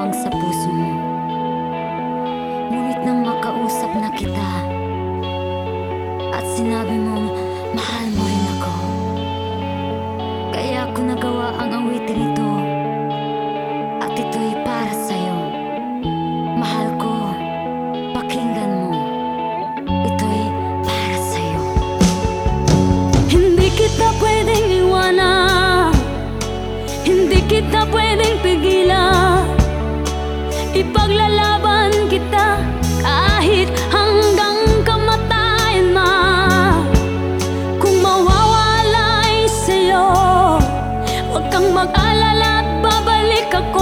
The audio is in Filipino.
ang sa puso mo. Ngunit nang makausap na kita at sinabi mong mahal mo rin ako, kaya ko nagawa ang awitin ito. Ipaglalaban kita kahit hanggang kamatayan ma Kung mawawalay sa'yo, huwag kang mag-alala at babalik ako.